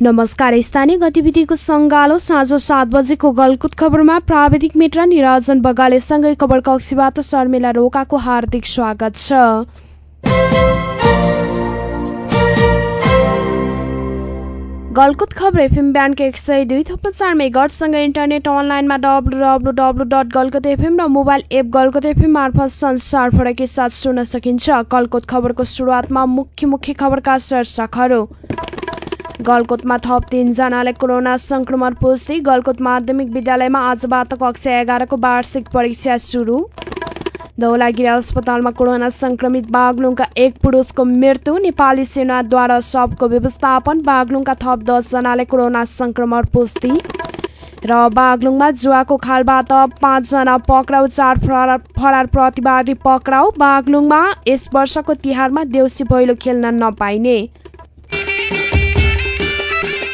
नमस्कार स्थानीय गतिविधिको सङ्गालो साँझ सात बजेको गलकुत खबरमा प्राविधिक मित्र निराजन बगालेसँगै खबर कक्षीबाट शर्मिला रोकाको हार्दिक स्वागत छ। गलकुत खबर एफएम ब्यान्डको एक सय दुई थप्पा चार मेगटसँगै इन्टरनेट अनलाइनमा W W W dot Galkot FM र मोबाइल एप गलकुत एफएम मार्फत संसार फरकै साथ सुन्न सकिन्छ। गलकुत खबरको सुरुवातमा मुख्य मुख्य खबरका शीर्षकहरू। गलकोटमा थप तिनजनाले कोरोना संक्रमण पुष्टि। गलकोट माध्यमिक विद्यालयमा आजबाट कक्षा एघारको वार्षिक परीक्षा सुरु। धौलागिरी अस्पतालमा कोरोना संक्रमित बागलुङका एक पुरुषको मृत्यु। नेपाली सेनाद्वारा सबको व्यवस्थापन। बागलुङका थप दसजनाले कोरोना संक्रमण पुष्टि। र बागलुङमा जुवाको खालबाट पाँचजना पक्राउ चार फरार फरार प्रतिवादी पक्राउ। बागलुङमा यस वर्षको तिहारमा देउसी भैलो खेल्न नपाइने।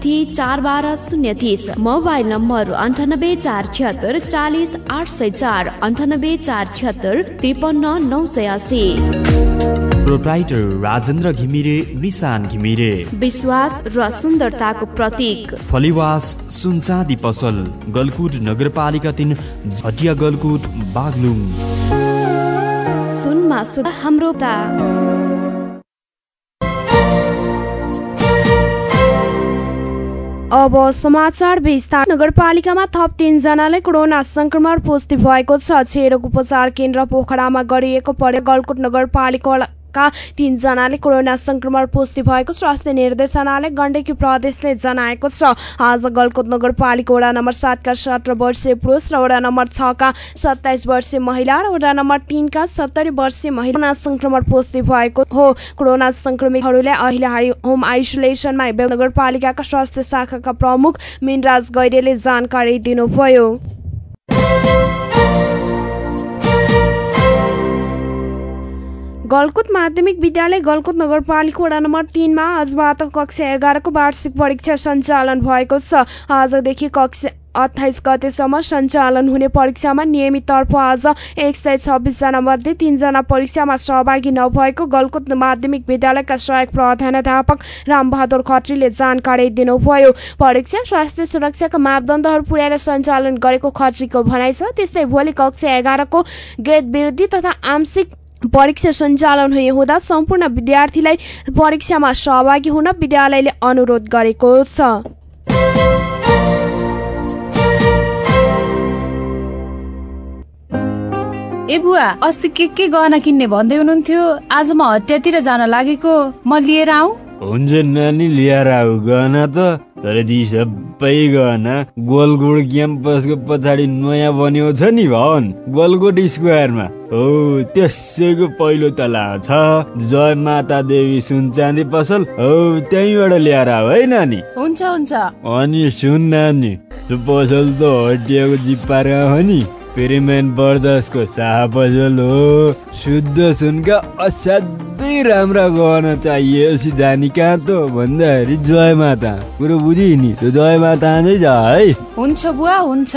अडसठी चार बाह्र शून्य तिस. मोबाइल नम्बर अन्ठानब्बे चार छिहत्तर चालिस आठ सय चार अन्ठानब्बे चार छिहत्तर त्रिपन्न नौ सय असी प्रोप्राइटर राजेन्द्र घिमिरे निशान घिमिरे विश्वास र सुन्दरताको प्रतीक। फलिवास सुनचाँदी पसल गलकुट नगरपालिका तिन झटिया गलकुट बागलुङ। सुनमा सुधा हाम्रो अब समाचार विस्तार। नगरपालिकामा थप तीनजनाले कोरोना संक्रमण पुष्टि भएको छ। छेरोग उपचार केन्द्र पोखरामा गरिएको परे गलकुट नगरपालिका का तीनजनाले कोरोना संक्रमण पुष्टि भएको स्वास्थ्य निर्देशनालय गण्डकी प्रदेशले जनाएको छ। आज गलकोट नगरपालिका वडा नम्बर सातका सत्र वर्षीय पुरुष र वडा नम्बर छका सत्ताइस वर्षीय महिला र वडा नम्बर तिनका सत्तरी वर्षीय महिला संक्रमण पुष्टि भएको हो। कोरोना संक्रमितहरूले अहिले होम आइसोलेसनमा नगरपालिकाका स्वास्थ्य शाखाका प्रमुख मिनराज गैरेले जानकारी दिनुभयो। गलकुट माध्यमिक विद्यालय गलकुट नगरपालिका वडा नम्बर तिनमा आजबाट कक्षा एघारको वार्षिक परीक्षा सञ्चालन भएको छ। आजदेखि कक्षा अठाइस गतेसम्म सञ्चालन हुने परीक्षामा नियमित तर्फ आज एक सय छब्बिसजना मध्ये तीनजना परीक्षामा सहभागी नभएको गलकुट माध्यमिक विद्यालयका सहायक प्रधानाध्यापक रामबहादुर खत्रीले जानकारी दिनुभयो। परीक्षा स्वास्थ्य सुरक्षाका मापदण्डहरू पुर्याएर सञ्चालन गरेको खत्रीको भनाइ छ। त्यस्तै भोलि कक्षा एघारको ग्रेड वृद्धि तथा आंशिक परीक्षा सञ्चालन हुने हुँदा सम्पूर्ण विद्यार्थीलाई परीक्षामा सहभागी हुन विद्यालयले अनुरोध गरेको छ। ए बुवा अस्ति के के गहना किन्ने भन्दै हुनुहुन्थ्यो? आज म हटियातिर जान लागेको। म लिएर आऊ। हुन्छ नानी लिएर आऊ। गहना त तर ती सबै गहना गोलकोट क्याम्पसको पछाडि नयाँ बन्यो छ नि भवन। गोलकोट स्क्वायरमा। हो त्यसैको पहिलो तला छ जय माता देवी सुन चाँदी पसल। हो त्यहीँबाट ल्याएर है नानी? हुन्छ हुन्छ। अनि सुन नानी त्यो पसल त हटियाको जिप्पारा हो नि। पेरिमेन बर्दसको शाह पसल हो। शुद्ध सुनका असाध्यै राम्रा गहना चाहिएपछि जानी कहाँ त भन्दाखेरि जय माता। कुरो बुझि नि त्यो जय माता नै जा है। हुन्छ बुवा हुन्छ।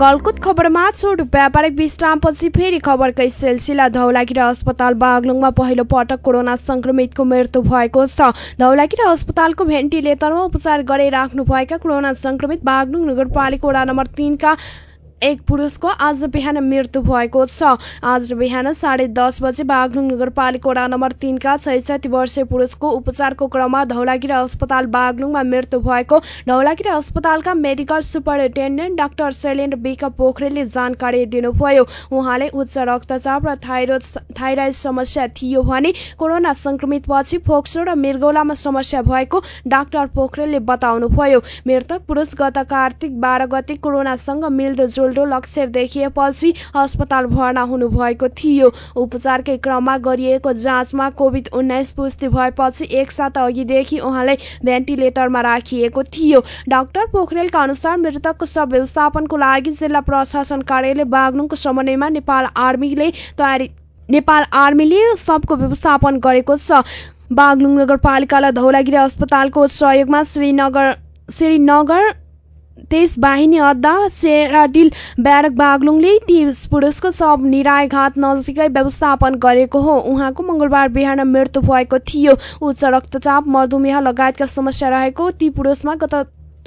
गलकुत खबरमा छोट व्यापारिक विश्रामपछि फेरि खबरकै सिलसिला धौलागिरी अस्पताल बागलुङमा पहिलो पटक कोरोना संक्रमितको मृत्यु भएको छ। धौलागिरी अस्पतालको भेन्टिलेटरमा उपचार गराइराख्नुभएका कोरोना संक्रमित बागलुङ नगरपालिका वडा नम्बर तिनका एक पुरुषको आज बिहान मृत्यु भएको छ। आज बिहान साढे दस बजे बागलुङ नगरपालिका वडा नम्बर तिनका छैसठी वर्षीय पुरुषको उपचारको क्रममा धौलागिरी अस्पताल बागलुङमा मृत्यु भएको। धौलागिरी अस्पतालका medical superintendent doctor Shailendra Bik पोखरेलले जानकारी दिनुभयो। उहाँले उच्च रक्तचाप र थाइरोइड थाइराइड समस्या थियो भने कोरोना संक्रमित पछि फोक्सो र मृगौलामा समस्या भएको डाक्टर पोखरेलले बताउनुभयो। मृतक पुरुष गत कार्तिक बाह्र गते कोरोनासँग मिल्दो जुल्दो लक्षण देखिएपछि अस्पताल भर्ना हुनुभएको थियो। उपचारकै क्रममा गरिएको जाँचमा कोभिड उन्नाइस पुष्टि भएपछि एक साता अघिदेखि उहाँलाई भेन्टिलेटरमा राखिएको थियो। डाक्टर पोखरेलका अनुसार मृतकको शव व्यवस्थापनको लागि जिल्ला प्रशासन कार्यालय बागलुङको समन्वयमा नेपाल आर्मीले तयारी नेपाल आर्मीले सबको व्यवस्थापन गरेको छ। बागलुङ नगरपालिकालाई धौलागिरी अस्पतालको सहयोगमा श्रीनगर श्रीनगर तेइस बाहिनी अड्डा सेराडिल ब्यारक बागलुङले ती पुरुषको शव निरायघाट नजिकै व्यवस्थापन गरेको हो। उहाँको मङ्गलबार बिहान मृत्यु भएको थियो। उच्च रक्तचाप मधुमेह लगायतका समस्या रहेको ती पुरुषमा गत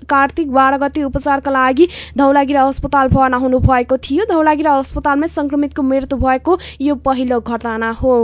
कार्तिक बाह्र गते उपचारका लागि धौलागिरा अस्पताल भर्ना हुनुभएको थियो। धौलागिरा अस्पतालमै संक्रमितको मृत्यु भएको यो पहिलो घटना हो।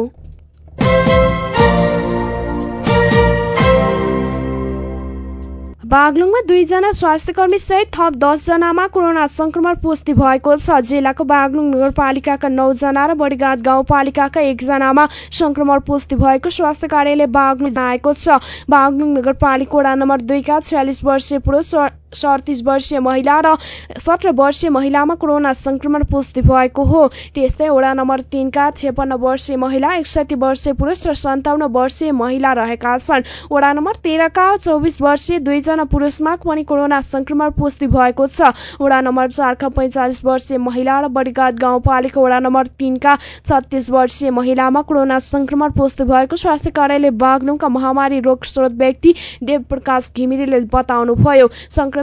बागलुङमा दुईजना स्वास्थ्यकर्मी सहित थप दसजनामा कोरोना संक्रमण पुष्टि भएको छ। जिल्लाको बागलुङ नगरपालिकाका नौजना र बडीघाट गाउँपालिकाका एकजनामा संक्रमण पुष्टि भएको स्वास्थ्य कार्यालय बागलुङ जनाएको छ। बागलुङ नगरपालिका वडा नम्बर दुईका छ्यालिस वर्षीय पुरुष सडतिस वर्षीय महिला र सत्र वर्षीय महिलामा कोरोना संक्रमण पुष्टि भएको हो। त्यस्तै वडा नम्बर तिनका छेपन्न वर्षीय महिला एकसठी वर्षीय पुरुष र सन्ताउन्न वर्षीय महिला रहेका छन्। वडा नम्बर तेह्रका चौबिस वर्षीय दुईजना पुरुषमा पनि कोरोना संक्रमण पुष्टि भएको छ। वडा नम्बर चारका पैँचालिस वर्षीय महिला र बडीघाट गाउँपालिका वडा नम्बर तिनका छत्तिस वर्षीय महिलामा कोरोना संक्रमण पुष्टि भएको स्वास्थ्य कार्यालय बागलुङका महामारी रोग स्रोत व्यक्ति देवप्रकाश घिमिरेले बताउनुभयो।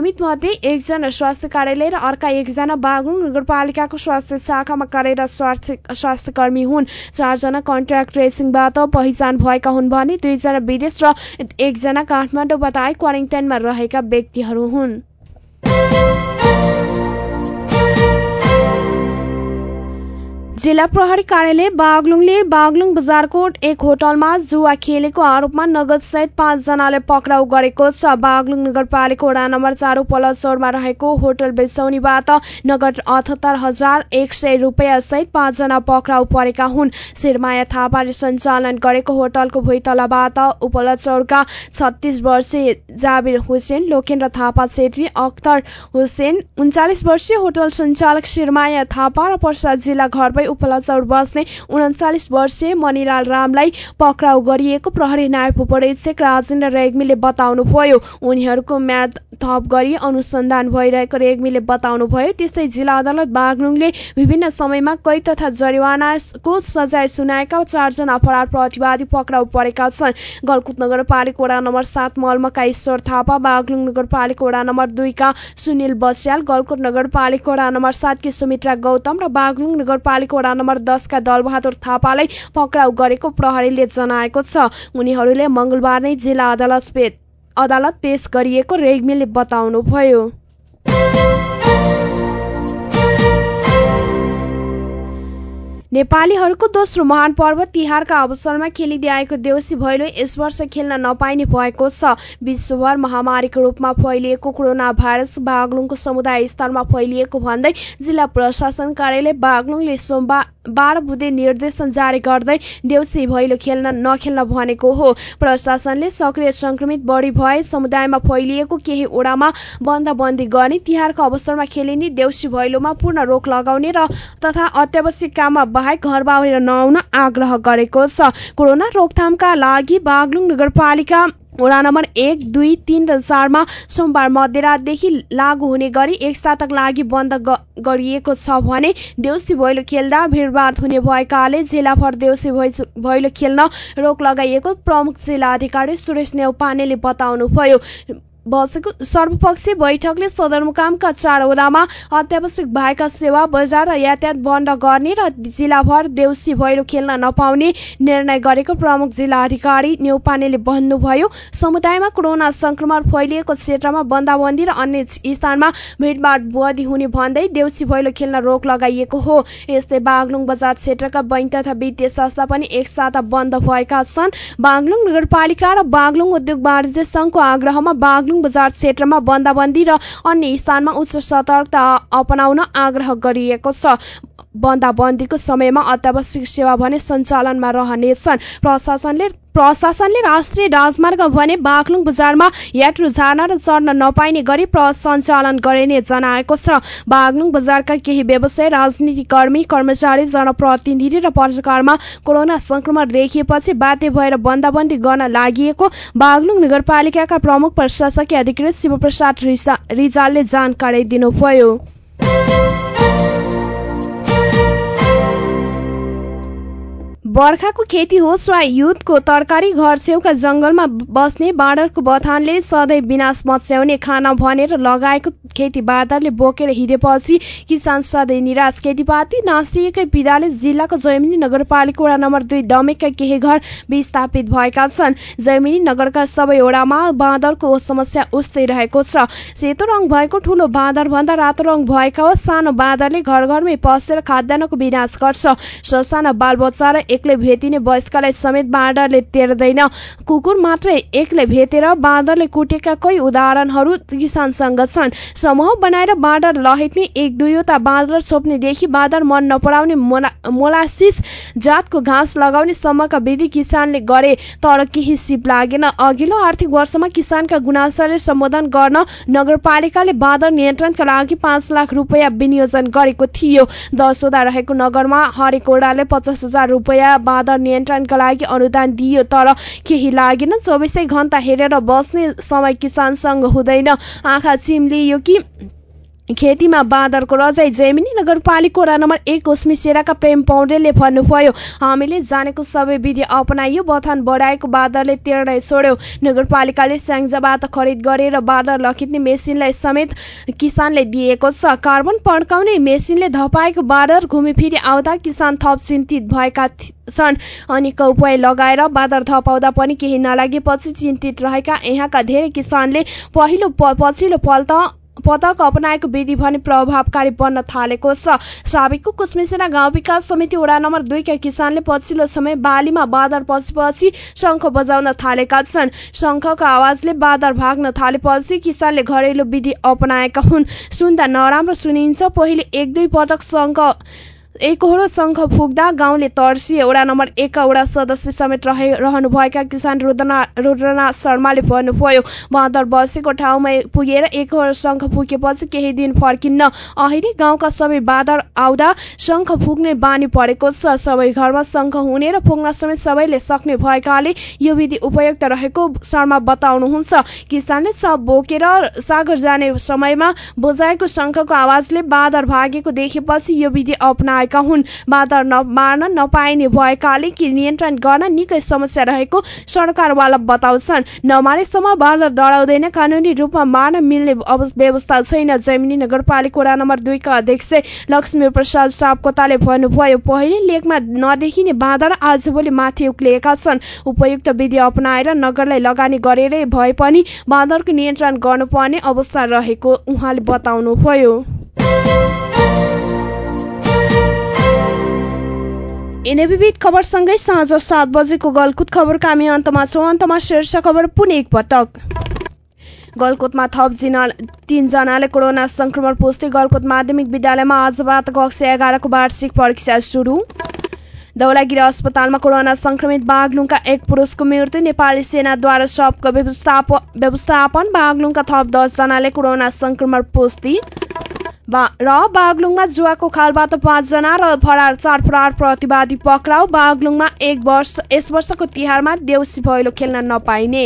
संक्रमित मध्ये एकजना स्वास्थ्य कार्यालय र अर्का एकजना बागलुङ नगरपालिकाको स्वास्थ्य शाखामा कार्यरत स्वास्थ्य कर्मी हुन्। चारजना कन्ट्याक्ट ट्रेसिङबाट पहिचान भएका हुन् भने दुईजना विदेश र एकजना काठमाडौँबाट आइ क्वारेन्टाइनमा रहेका व्यक्तिहरू हुन्। जिल्ला प्रहरी कार्यालय बागलुङले बागलुङ बजारकोट एक होटलमा जुवा खेलेको आरोपमा नगद सहित पाँचजनाले पक्राउ गरेको छ। बागलुङ नगरपालिका वडा नम्बर चार उपलचौरमा रहेको होटल बेसौनीबाट नगद अठहत्तर हजार एक सय रुपियाँ सहित पाँचजना पक्राउ परेका हुन्। शिरमाया थापाले सञ्चालन गरेको होटलको भुइँतलाबाट उपलचौरका छत्तिस वर्षीय जाबिर हुसेन लोकेन्द्र थापा छेत्री अख्तर हुसेन उन्चालिस वर्षीय होटल सञ्चालक शिरमाया थापा र प्रसाद जिल्ला घरमै उपलचौर बस्ने उन्चालिस वर्षीय मणिलाल रामलाई पक्राउ गरिएको प्रहरी न्याय उपरीक्षक राजेन्द्र रेग्मीले बताउनुभयो। उनीहरूको म्याद थप गरी अनुसन्धान भइरहेको रेग्मीले बताउनुभयो। त्यस्तै जिल्ला अदालत बागलुङले विभिन्न समयमा कैद तथा जरिवानाको सजाय सुनाएका चारजना फरार प्रतिवादी पक्राउ परेका छन्। गलकुट नगरपालिका वडा नम्बर सात मलमका ईश्वर थापा बागलुङ नगरपालिका वडा नम्बर दुईका सुनिल बस्याल गलकुट नगरपालिका वडा नम्बर सातकी सुमित्रा गौतम र बागलुङ नगरपालिका वडा नम्बर दसका दलबहादुर थापालाई पक्राउ गरेको प्रहरीले जनाएको छ। उनीहरूले मंगलबार नै जिल्ला अदालत अदालत पेश गरिएको रेग्मीले बताउनुभयो। नेपालीहरूको दोस्रो महान पर्व तिहारका अवसरमा खेलिँदै देउसी भैलो यस वर्ष खेल्न नपाइने भएको छ। विश्वभर महामारीको रूपमा फैलिएको कोरोना भाइरस बागलुङको समुदाय स्तरमा फैलिएको भन्दै जिल्ला प्रशासन कार्यालय बागलुङले सोमबार बाह्र बुधे निर्देशन जारी गर्दै देउसी भैलो खेल्न नखेल्न भनेको हो। प्रशासनले सक्रिय संक्रमित बढी भए समुदायमा फैलिएको केही ओडामा बन्दबन्दी गर्ने तिहारको अवसरमा खेलिने देउसी भैलोमा पूर्ण रोक लगाउने र तथा अत्यावश्यक काममा बाहेक घर बाहिर नआउन आग्रह गरेको छ। कोरोना रोकथामका लागि बागलुङ नगरपालिका वडा नम्बर एक दुई तिन र चारमा सोमबार मध्यरातदेखि लागू हुने गरी एक सातक लागि बन्द गरिएको छ भने देउसी भैलो खेल्दा भिडभाड हुने भएकाले जिल्लाभर देउसी भैलो खेल्न रोक लगाइएको प्रमुख जिल्ला अधिकारी सुरेश नेउपानेले बताउनुभयो। बसेको सर्वपक्षीय बैठकले सदरमुकामका चारवटामा अत्यावश्यक भएका सेवा बजार र यातायात बन्द गर्ने र जिल्लाभर देउसी भैलो खेल्न नपाउने निर्णय गरेको प्रमुख जिल्ला अधिकारी न्यौपानेले भन्नुभयो। समुदायमा कोरोना संक्रमण फैलिएको क्षेत्रमा बन्दाबन्दी र अन्य स्थानमा भिडभाड बढी हुने भन्दै देउसी भैलो खेल्न रोक लगाइएको हो। यस्तै बागलुङ बजार क्षेत्रका बैंक तथा वित्तीय संस्था पनि एक साता बन्द भएका छन्। बागलुङ नगरपालिका र बागलुङ उद्योग वाणिज्य संघको आग्रहमा बागलुङ बजार क्षेत्रमा बन्दाबन्दी र अन्य स्थानमा उच्च सतर्कता अपनाउन आग्रह गरिएको छ। बन्दाबन्दीको समयमा अत्यावश्यक सेवा भने सञ्चालनमा रहनेछन्। प्रशासनले प्रशासनले राष्ट्रिय राजमार्ग भने बागलुङ बजारमा यात्रु जान र चढ्न नपाइने गरी सञ्चालन गरिने जनाएको छ। बागलुङ बजारका केही व्यवसाय राजनीतिक कर्मी कर्मचारी जनप्रतिनिधि र पत्रकारमा कोरोना संक्रमण देखिएपछि बाध्य भएर बन्दाबन्दी गर्न लागि बागलुङ नगरपालिकाका प्रमुख प्रशासकीय अधिकृत शिवप्रसाद रिजालले जानकारी दिनुभयो। बर्खाको खेती होस् वा युद्धको तरकारी घर छेउका जंगलमा बस्ने बाँडरको बथानले सधैँ विनाश मच्याउने खाना भनेर लगाएको खेती बादरले बोकेर हिँडेपछि किसान सधैँ निराश। खेतीपाती नासिएकै पिदाले जिल्लाको जैमिनी नगरपालिका वडा नम्बर दुई डमेका केही घर विस्थापित भएका छन्। जैमिनी नगरका सबै वडामा बाँदरको समस्या उस्तै रहेको छ। सेतो रङ भएको ठूलो बाँदर भन्दा रातो रङ भएका सानो बाँदरले घर घरमै पसेर खाद्यान्नको विनाश गर्छ। ससाना बालबच्चा र एक्लै भेटिने वयस्कलाई समेत बाँदरले तेर्दैन। कुकुर मात्रै एक्लै भेटेर बाँदरले कुटेका कोही उदाहरणहरू किसानसँग छन्। समूह बनाएर बाँदर लहेट्ने एक दुईवटा बाँदर छोप्नेदेखि बाँदर मन नपराउने मोलासिस जातको घाँस लगाउने सम्मका विधि किसानले गरे तर केही सिप लागेन। अघिल्लो आर्थिक वर्षमा किसानका गुनासाले सम्बोधन गर्न नगरपालिकाले बाँदर नियन्त्रणका लागि पाँच लाख रुपियाँ विनियोजन गरेको थियो। दसवटा रहेको नगरमा हरेक ओडाले पचास हजार रुपियाँ बाँदर नियन्त्रणका लागि अनुदान दिइयो तर केही लागेन। चौबिसै घण्टा हेरेर बस्ने समय किसानसँग हुँदैन। आँखा चिम्लियो कि खेतीमा बाँदरको रजाई जैमिनी नगरपालिका वडा नम्बर एक सेराका प्रेम पौडेलले भन्नुभयो हामीले जानेको सबै विधि अपनाइयो बथान बढाएको बाँदरले तेर्नै छोड्यो नगरपालिकाले स्याङ्जाबाट खरिद गरेर बाँदर लखित्ने मेसिनलाई समेत किसानले दिएको छ। कार्बन पड्काउने मेसिनले धपाएको बाँदर घुमिफिरी आउँदा किसान थप चिन्तित भएका छन्। अनि कौपाई लगाएर बाँदर धपाउँदा पनि केही नलागेपछि चिन्तित रहेका यहाँका धेरै किसानले पहिलो पछिल्लो पल्ट पदक अपनाएको विधि भने प्रभावकारी बन्न थालेको छ। साबिकको कुसमिसेना गाउँ विकास समिति वडा नम्बर दुईका किसानले पछिल्लो समय बालीमा बाँदर पसेपछि शङ्ख बजाउन थालेका छन्। शङ्खको आवाजले बाँदर भाग्न थालेपछि किसानले घरेलु विधि अपनाएका हुन्। सुन्दा नराम्रो सुनिन्छ पहिले एक दुई पटक शङ्ख एकहोरो शङ्ख फुक्दा गाउँले तर्सिए वडा नम्बर एकका वडा सदस्य समेत रहे रहनुभएका किसान रुद्रना रुद्रनाथ शर्माले भन्नुभयो बाँदर बसेको ठाउँमा पुगेर एकहोरो शङ्ख फुकेपछि केही दिन फर्किन्न। अहिले गाउँका सबै बाँदर आउँदा शङ्ख फुक्ने बानी परेको छ। सबै घरमा शङ्ख हुने र फुक्न समेत सबैले सक्ने भएकाले यो विधि उपयुक्त रहेको शर्मा बताउनुहुन्छ। किसानले सब बोकेर सागर जाने समयमा बजाएको शङ्खको आवाजले बाँदर भागेको देखेपछि यो विधि अप्नाएका हुन् बाँदर मार्न नपाइने भएकाले कि नियन्त्रण गर्न निकै समस्या रहेको सरकारवाला बताउँछन्। नमारेसम्म बाँदर डराउँदैन कानुनी रूपमा मार्न मिल्ने व्यवस्था छैन। जैमिनी नगरपालिका वडा नम्बर दुईका अध्यक्ष लक्ष्मी प्रसाद सापकोताले भन्नुभयो पहिले लेकमा नदेखिने बाँदर आजभोलि माथि उक्लिएका छन्। उपयुक्त विधि अपनाएर नगरलाई लगानी गरेरै भए पनि बाँदरको नियन्त्रण गर्नुपर्ने अवस्था रहेको उहाँले बताउनुभयो। विविध खबरसँगै साँझ सात बजेको गलकुट खबरका हामी अन्तमा छौँ। अन्तमा शीर्ष खबर पुनः एकपटक गलकोटमा थप जिना तीनजनाले कोरोना संक्रमण पुष्टि गलकोट माध्यमिक विद्यालयमा आजबाट कक्षा एघारको वार्षिक परीक्षा सुरु। धौलागिरी अस्पतालमा कोरोना संक्रमित बागलुङका एक पुरुषको मृत्यु। नेपाली सेनाद्वारा सबको व्यवस्थापन बागलुङका थप दसजनाले कोरोना संक्रमण पुष्टि र बागलुङमा जुवाको खालबाट पाँचजना र फरार चार फरार प्रतिवादी पक्राउ बागलुङमा एक वर्ष यस वर्षको तिहारमा देउसी भैलो खेल्न नपाइने।